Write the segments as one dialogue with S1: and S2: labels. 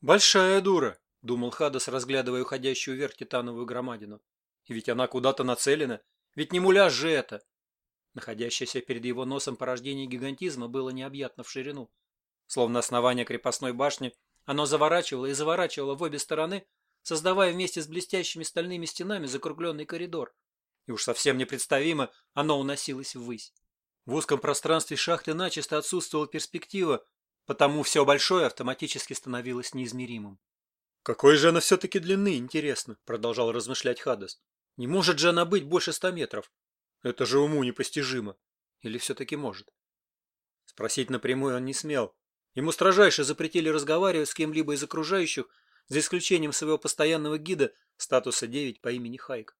S1: Большая дура, думал Хадас, разглядывая уходящую вверх титановую громадину. Ведь она куда-то нацелена. Ведь не муляж же это. Находящееся перед его носом порождение гигантизма было необъятно в ширину. Словно основание крепостной башни, оно заворачивало и заворачивало в обе стороны, создавая вместе с блестящими стальными стенами закругленный коридор. И уж совсем непредставимо оно уносилось ввысь. В узком пространстве шахты начисто отсутствовала перспектива, потому все большое автоматически становилось неизмеримым. «Какой же она все-таки длины, интересно?» – продолжал размышлять Хадас. «Не может же она быть больше ста метров? Это же уму непостижимо. Или все-таки может?» Спросить напрямую он не смел. Ему строжайше запретили разговаривать с кем-либо из окружающих, за исключением своего постоянного гида статуса 9 по имени Хайк.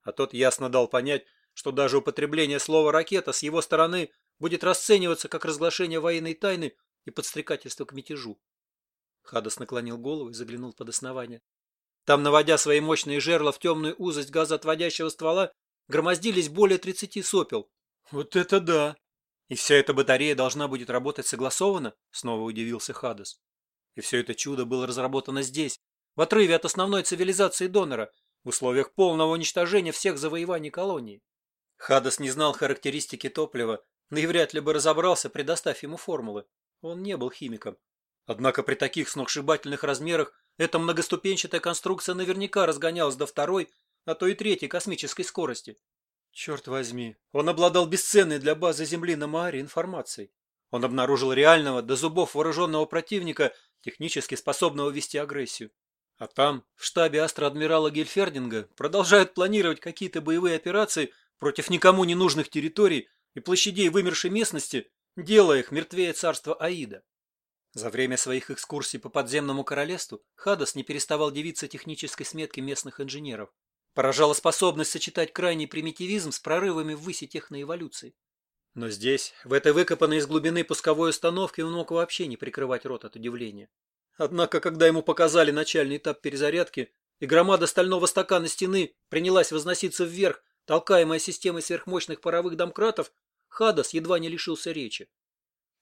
S1: А тот ясно дал понять, что даже употребление слова «ракета» с его стороны будет расцениваться как разглашение военной тайны и подстрекательство к мятежу. Хадас наклонил голову и заглянул под основание. Там, наводя свои мощные жерла в темную узость газоотводящего ствола, громоздились более 30 сопел. Вот это да! И вся эта батарея должна будет работать согласованно? Снова удивился Хадас. И все это чудо было разработано здесь, в отрыве от основной цивилизации донора, в условиях полного уничтожения всех завоеваний колонии. Хадас не знал характеристики топлива, но и вряд ли бы разобрался, предоставь ему формулы. Он не был химиком. Однако при таких сногсшибательных размерах эта многоступенчатая конструкция наверняка разгонялась до второй, а то и третьей космической скорости. Черт возьми, он обладал бесценной для базы Земли на Мааре информацией. Он обнаружил реального, до зубов вооруженного противника, технически способного вести агрессию. А там, в штабе астроадмирала Гельфердинга, продолжают планировать какие-то боевые операции против никому не нужных территорий и площадей вымершей местности, делая их мертвее царства Аида. За время своих экскурсий по подземному королевству Хадас не переставал дивиться технической сметке местных инженеров. Поражала способность сочетать крайний примитивизм с прорывами в выси техноэволюции. Но здесь, в этой выкопанной из глубины пусковой установке, он мог вообще не прикрывать рот от удивления. Однако, когда ему показали начальный этап перезарядки, и громада стального стакана стены принялась возноситься вверх, толкаемая системой сверхмощных паровых домкратов, Хадас едва не лишился речи.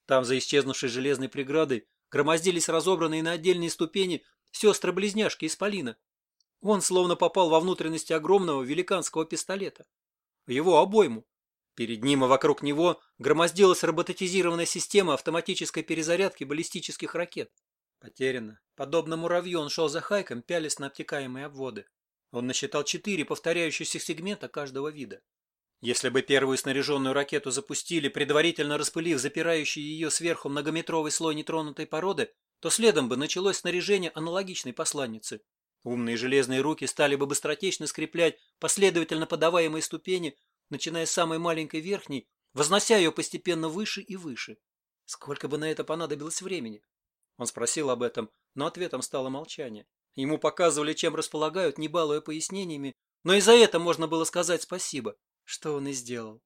S1: Там, за исчезнувшей железной преградой, громоздились разобранные на отдельные ступени сестры-близняшки из Полина. Он словно попал во внутренности огромного великанского пистолета. В его обойму. Перед ним и вокруг него громоздилась роботизированная система автоматической перезарядки баллистических ракет. Потерянно. Подобно муравью он шел за хайком, пялись на обтекаемые обводы. Он насчитал четыре повторяющихся сегмента каждого вида. Если бы первую снаряженную ракету запустили, предварительно распылив запирающий ее сверху многометровый слой нетронутой породы, то следом бы началось снаряжение аналогичной посланницы. Умные железные руки стали бы быстротечно скреплять последовательно подаваемые ступени, начиная с самой маленькой верхней, вознося ее постепенно выше и выше. Сколько бы на это понадобилось времени? Он спросил об этом, но ответом стало молчание. Ему показывали, чем располагают, не балуя пояснениями, но и за это можно было сказать спасибо что он и сделал.